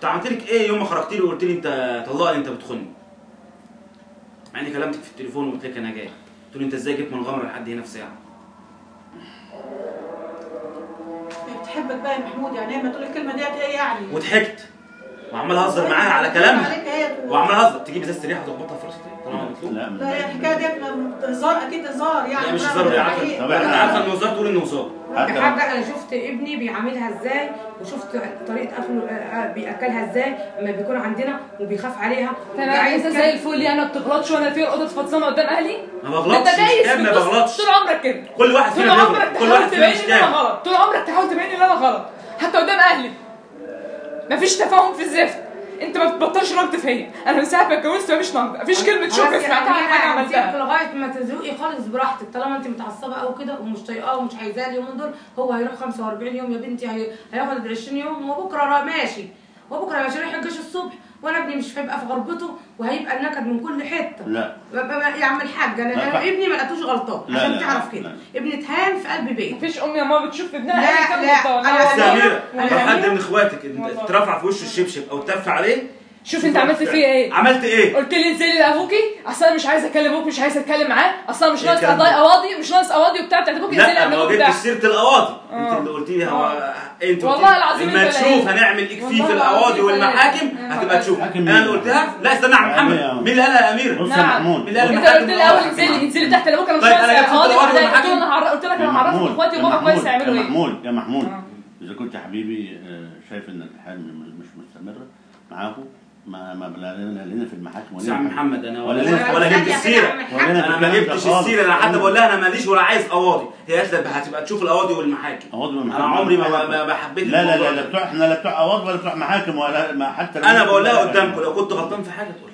كنت عملت لك إيه يوم ما خرجت لي وقلت لي أنت طلقني أنت بتخوني. مع إني كلمتك في التليفون وقلت لك أنا جاي. قلت لي أنت إزاي جيت من غمره لحد هنا في ساعة؟ بتحبك بقى يا محمود يعني ما تقول الكلمة ديت إيه يعني؟ وضحكت. وعمال أهزر معاها على كلامها. وعمال اهزر تجيب إزازة ريحه تخبطها في راسي تاني طالما مطلوب لا لا. هي الحكاية ديت هزار أكيد هزار يعني. لا مش هزار ولا هي عارفه انت إحنا- عارفة انه هزار تقول إنه هزار حتى يا حاجة أنا شفت ابني بيعاملها إزاي وشفت طريقة أكله آه، بيأكلها إزاي لما بيكون عندنا وبيخاف عليها. أنا عايزه زي الفل يعني ما بتغلطش وأنا في الاوضه فاطمة قدام أهلي؟ ما بغلطش أنت دايس ما بغلطش. طول عمرك كده. كل واحد طول فينا عمرك بيغلط كل تحاول واحد فينا تبين إن أنا غلط. طول عمرك تحاول تبين إن أنا غلط. حتى قدام أهلي. مفيش تفاهم في الزفت. انت ما بتبطلش نقد فيا أنا من ساعه ما اتجوزت مفيش نقد مفيش كلمة شكر سمعتها عن حاجة عملتها. لغاية ما تزوقي خالص براحتك. طالما انت متعصبة قوي كده ومش طايقاه ومش عايزاه اليومين دول هو هيروح 45 يوم. يا بنتي هي... هياخد 20 يوم وبكرة ماشي. وبكرة ماشي يروح الجيش الصبح. وأنا ابني مش هيبقى في غربته وهيبقى النكد من كل حتة لا يا عم الحاج أنا لا، أنا لا. ابني ما لقيتوش غلطان لا، عشان لا، تعرف لا. كده ابني اتهان في قلب بيت مفيش أم يا ماما بتشوف ابنها لا، أي كان لا، غلطان. أنا- بس يا أميرة أنا- لو حد من إخواتك. اترفع في وشه الشبشب أو تف عليه شوف انت عملت فيا إيه عملت إيه؟ قلت لي انزلي لأبوكي أصل أنا مش عايزه أكلم أبوك مش عايزه أتكلم معاه أصل أنا مش إيه ناقص؟ قضايا قواضي مش ناقص قواضي وبتاع بتاعت أبوك انزلي لا ما جبتش سيرة القواضي انت آه. اللي قلت لي هو. أنت والله قلت لي العظيم لما أنت تشوف. هنعمل والله في القواضي أنت والمحاكم. هتبقى تشوف أنا؟ اللي قلتها لا استنى يا محمد يا- مين اللي قالها يا يا نعم. محمود مين اللي قال انت قلت لي الأول؟ انزلي انزلي تحت لأبوك أنا مش طيب، ناقص قواضي. قلت لك يا أنا هعرفك إخواتي يا وبابا كويس هيعملوا يا إيه محمود يا محمود. إذا كنت يا حبيبي آه، شايف ان الحال مش مستمره معاكم ما ما لا لنا في المحاكم بس يا عم محمد أنا ولا ولا لنا ولا جبت السيره. ولا أنا ما جبتش. السيره أنا حتى بقول لها أنا ماليش ولا عايز قواضي هي قالت هتبقى تشوف القواضي والمحاكم قواضي أنا والمحاكم. عمري ما ما, حبيت لا لا لا. لا بتوع إحنا لا بتوع قواضي ولا بتوع محاكم ولا ما حتى أنا بقول لها قدامكم لو كنت غلطان في حاجة تقولها